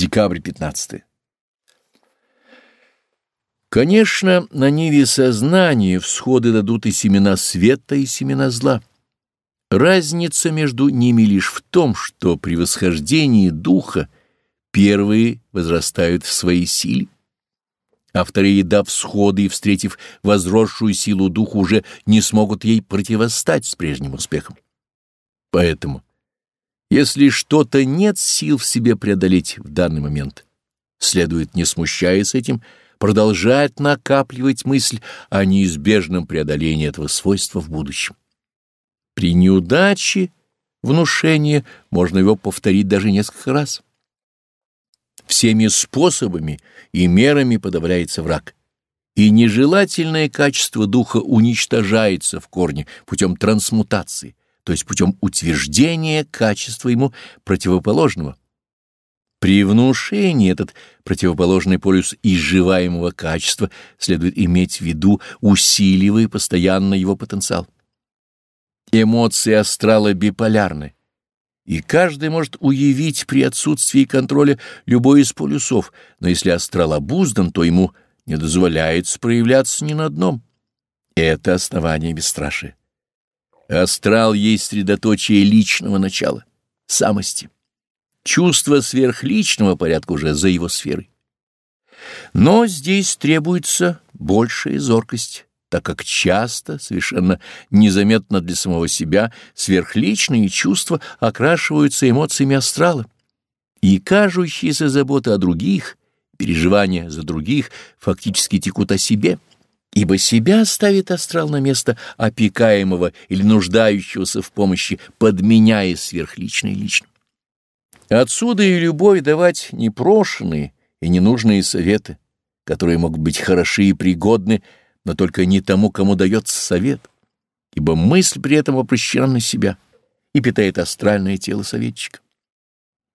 Декабрь 15. Конечно, на ниве сознания всходы дадут и семена света, и семена зла. Разница между ними лишь в том, что при восхождении духа первые возрастают в своей силе, а вторые, дав всходы и встретив возросшую силу духа, уже не смогут ей противостать с прежним успехом. Поэтому если что-то нет сил в себе преодолеть в данный момент, следует, не смущаясь этим, продолжать накапливать мысль о неизбежном преодолении этого свойства в будущем. При неудаче внушения можно его повторить даже несколько раз. Всеми способами и мерами подавляется враг, и нежелательное качество духа уничтожается в корне путем трансмутации, то есть путем утверждения качества ему противоположного. При внушении этот противоположный полюс изживаемого качества следует иметь в виду, усиливая постоянно его потенциал. Эмоции астрала биполярны, и каждый может уявить при отсутствии контроля любой из полюсов, но если астрал обуздан, то ему не дозволяется проявляться ни на одном. Это основание бесстрашия. Астрал есть средоточие личного начала, самости. Чувство сверхличного порядка уже за его сферой. Но здесь требуется большая зоркость, так как часто, совершенно незаметно для самого себя, сверхличные чувства окрашиваются эмоциями астрала, и кажущиеся заботы о других, переживания за других фактически текут о себе — ибо себя ставит астрал на место опекаемого или нуждающегося в помощи, подменяя сверхличное личным. Отсюда и любовь давать непрошенные и ненужные советы, которые могут быть хороши и пригодны, но только не тому, кому дается совет, ибо мысль при этом обращена на себя и питает астральное тело советчика.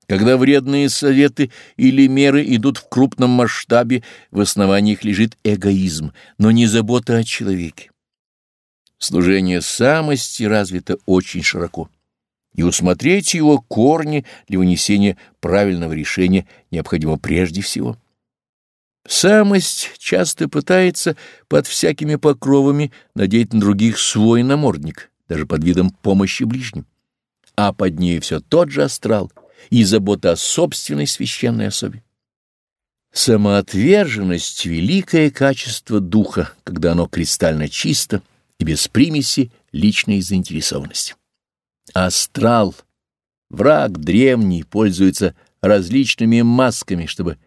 Когда вредные советы или меры идут в крупном масштабе, в основании их лежит эгоизм, но не забота о человеке. Служение самости развито очень широко, и усмотреть его корни для вынесения правильного решения необходимо прежде всего. Самость часто пытается под всякими покровами надеть на других свой намордник, даже под видом помощи ближним, а под ней все тот же астрал — и забота о собственной священной особе. Самоотверженность — великое качество духа, когда оно кристально чисто и без примеси личной заинтересованности. Астрал, враг древний, пользуется различными масками, чтобы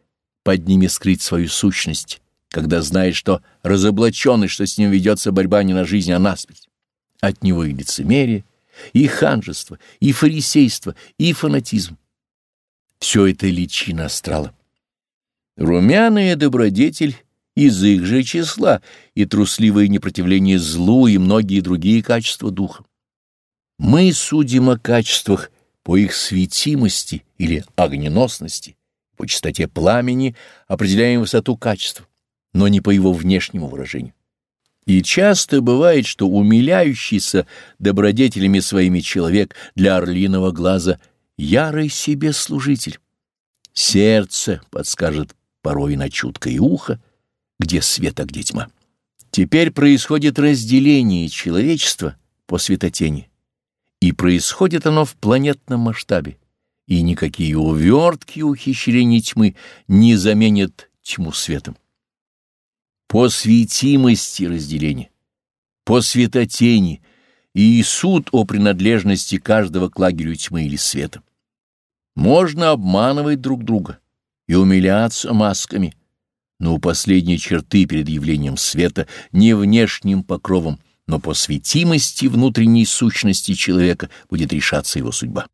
под ними скрыть свою сущность, когда знает, что разоблаченный, что с ним ведется борьба не на жизнь, а на смерть. От него и лицемерие, и ханжество, и фарисейство, и фанатизм. Все это личина астрала. Румяная добродетель из их же числа и трусливое непротивление злу и многие другие качества духа. Мы судим о качествах по их светимости или огненосности, по частоте пламени определяем высоту качества, но не по его внешнему выражению. И часто бывает, что умиляющийся добродетелями своими человек для орлиного глаза ярый себе служитель. Сердце подскажет порой на чуткое ухо, где свет, а где тьма. Теперь происходит разделение человечества по светотени, и происходит оно в планетном масштабе, и никакие увертки ухищрения тьмы не заменят тьму светом. По светимости разделения, по светотени и суд о принадлежности каждого к лагерю тьмы или света. Можно обманывать друг друга и умиляться масками, но у последней черты перед явлением света не внешним покровом, но по светимости внутренней сущности человека будет решаться его судьба.